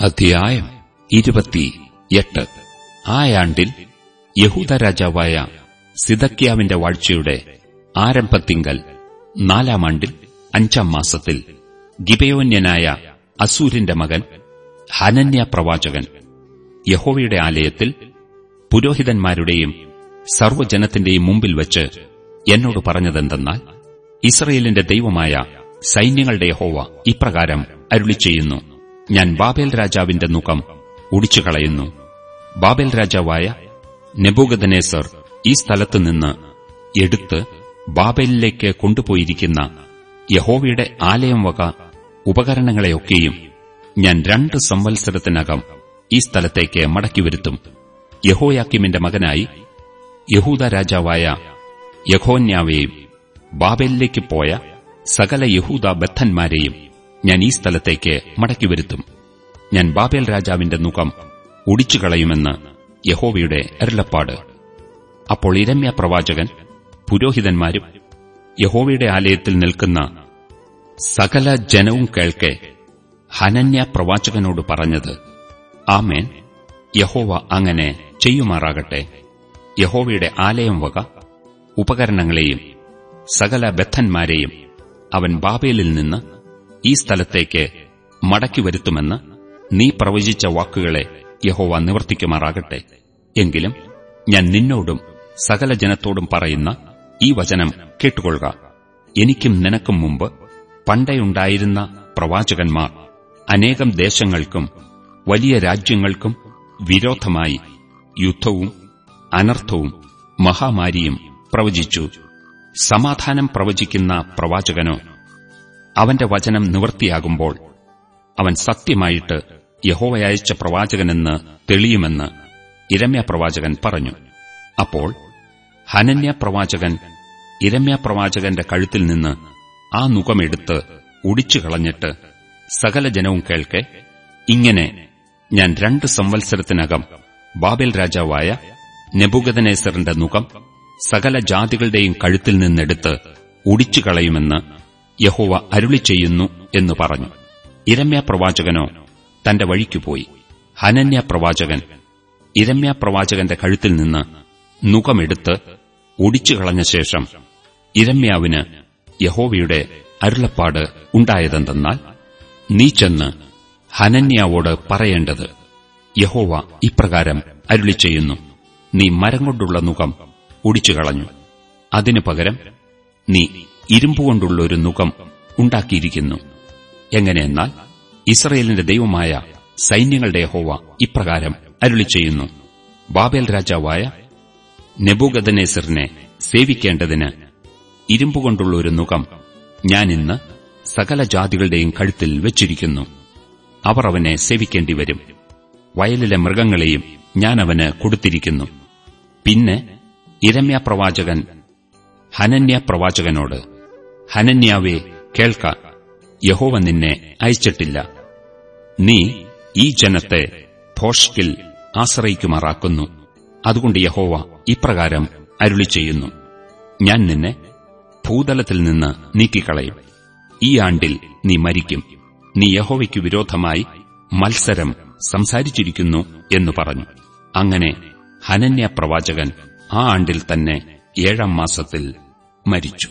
അധ്യായം ഇരുപത്തിയെട്ട്. ആയാണ്ടിൽ യഹൂദ രാജാവായ സിദക്യാവിന്റെ വാഴ്ചയുടെ ആരംഭത്തിങ്കൽ നാലാം ആണ്ടിൽ അഞ്ചാം മാസത്തിൽ ഗിബയോന്യനായ അസൂരിന്റെ മകൻ ഹനന്യ പ്രവാചകൻ യഹോവയുടെ ആലയത്തിൽ പുരോഹിതന്മാരുടെയും സർവജനത്തിന്റെയും മുമ്പിൽ വച്ച് എന്നോട് പറഞ്ഞതെന്തെന്നാൽ ഇസ്രയേലിന്റെ ദൈവമായ സൈന്യങ്ങളുടെ യഹോവ ഇപ്രകാരം അരുളി ചെയ്യുന്നു ഞാൻ ബാബേൽ രാജാവിന്റെ മുഖം ഒടിച്ചുകളയുന്നു ബാബേൽ രാജാവായ നെബൂഗദനേസർ ഈ സ്ഥലത്ത് നിന്ന് എടുത്ത് ബാബേലിലേക്ക് കൊണ്ടുപോയിരിക്കുന്ന യഹോവയുടെ ആലയം വക ഉപകരണങ്ങളെയൊക്കെയും ഞാൻ രണ്ട് സംവത്സരത്തിനകം ഈ സ്ഥലത്തേക്ക് മടക്കിവരുത്തും യഹോയാക്കിമിന്റെ മകനായി യഹൂദ രാജാവായ യഹോന്യാവെയും ബാബേലിലേക്ക് പോയ സകല യഹൂദ ബദ്ധന്മാരെയും ഞാൻ ഈ സ്ഥലത്തേക്ക് മടക്കി വരുത്തും. ഞാൻ ബാബേൽ രാജാവിന്റെ മുഖം ഒടിച്ചുകളയുമെന്ന് യഹോവയുടെ അരുളപ്പാട്. അപ്പോൾ ഇരമ്യ പ്രവാചകൻ പുരോഹിതന്മാരും യഹോവയുടെ ആലയത്തിൽ നിൽക്കുന്ന സകല ജനവും കേൾക്കെ ഹനന്യ പ്രവാചകനോട് പറഞ്ഞത് ആമേൻ യഹോവ അങ്ങനെ ചെയ്യുമാറാകട്ടെ. യഹോവയുടെ ആലയം വക ഉപകരണങ്ങളെയും സകല ബദ്ധന്മാരെയും അവൻ ബാബേലിൽ നിന്ന് ഈ സ്ഥലത്തേക്ക് മടക്കി വരുത്തുമെന്ന് നീ പ്രവചിച്ച വാക്കുകളെ യഹോവ നിവർത്തിക്കുമാറാകട്ടെ. എങ്കിലും ഞാൻ നിന്നോടും സകല ജനത്തോടും പറയുന്ന ഈ വചനം കേട്ടുകൊള്ളുക. എനിക്കും നിനക്കും മുമ്പ് പണ്ടേയുണ്ടായിരുന്ന പ്രവാചകന്മാർ അനേകം ദേശങ്ങൾക്കും വലിയ രാജ്യങ്ങൾക്കും വിരോധമായി യുദ്ധവും അനർത്ഥവും മഹാമാരിയും പ്രവചിച്ചു. സമാധാനം പ്രവചിക്കുന്ന പ്രവാചകനോ അവന്റെ വചനം നിവൃത്തിയാകുമ്പോൾ അവൻ സത്യമായിട്ട് യഹോവയച്ച പ്രവാചകനെന്ന് തെളിയുമെന്ന് ഇരമ്യ പ്രവാചകൻ പറഞ്ഞു. അപ്പോൾ ഹനന്യ പ്രവാചകൻ ഇരമ്യ പ്രവാചകന്റെ കഴുത്തിൽ നിന്ന് ആ മുഖമെടുത്ത് ഒടിച്ചു കളഞ്ഞിട്ട് സകല ജനവും കേൾക്കെ ഇങ്ങനെ ഞാൻ രണ്ട് സംവത്സരത്തിനകം ബാബേൽ രാജാവായ നെബുഗദനേസറിന്റെ മുഖം സകല ജാതികളുടെയും കഴുത്തിൽ നിന്നെടുത്ത് ഒടിച്ചു കളയുമെന്ന് യഹോവ അരുളി ചെയ്യുന്നു എന്ന് പറഞ്ഞു. ഇരമ്യ പ്രവാചകനോ തന്റെ വഴിക്കുപോയി ഹനന്യ പ്രവാചകൻ ഇരമ്യ പ്രവാചകന്റെ കഴുത്തിൽ നിന്ന് നുഖമെടുത്ത് ഒടിച്ചു കളഞ്ഞ ശേഷം ഇരമ്യാവിന് യഹോവയുടെ അരുളപ്പാട് ഉണ്ടായതെന്തെന്നാൽ നീ ചെന്ന് ഹനന്യാവോട് പറയേണ്ടത് യഹോവ ഇപ്രകാരം അരുളി ചെയ്യുന്നു നീ മരം കൊണ്ടുള്ള നുഖം ഒടിച്ചു കളഞ്ഞു അതിനു പകരം നീ ഇരുമ്പുകൊണ്ടുള്ള ഒരു നുഖം ഉണ്ടാക്കിയിരിക്കുന്നു. എങ്ങനെയെന്നാൽ ഇസ്രയേലിന്റെ ദൈവമായ സൈന്യങ്ങളുടെ ഹോവ ഇപ്രകാരം അരുളി ചെയ്യുന്നു. ബാബേൽ രാജാവായ നെബുഗദനേസറിനെ സേവിക്കേണ്ടതിന് ഇരുമ്പുകൊണ്ടുള്ള ഒരു നുഖം ഞാൻ ഇന്ന് സകല ജാതികളുടെയും കഴുത്തിൽ വെച്ചിരിക്കുന്നു. അവർ അവനെ സേവിക്കേണ്ടി വരും വയലിലെ മൃഗങ്ങളെയും ഞാൻ അവന് കൊടുത്തിരിക്കുന്നു. പിന്നെ ഇരമ്യ പ്രവാചകൻ ഹനന്യ പ്രവാചകനോട് ഹനന്യാവേ കേൾക്ക. യഹോവ നിന്നെ അയച്ചിട്ടില്ല. നീ ഈ ജനത്തെ ഭോഷ്കിൽ ആശ്രയിക്കുമാറാക്കുന്നു. അതുകൊണ്ട് യഹോവ ഇപ്രകാരം അരുളി ചെയ്യുന്നു ഞാൻ നിന്നെ ഭൂതലത്തിൽ നിന്ന് നീക്കിക്കളയും. ഈ ആണ്ടിൽ നീ മരിക്കും. നീ യഹോവയ്ക്കു വിരോധമായി മത്സരം സംസാരിച്ചിരിക്കുന്നു എന്ന് പറഞ്ഞു. അങ്ങനെ ഹനന്യ പ്രവാചകൻ ആ ആണ്ടിൽ തന്നെ ഏഴാം മാസത്തിൽ മരിച്ചു.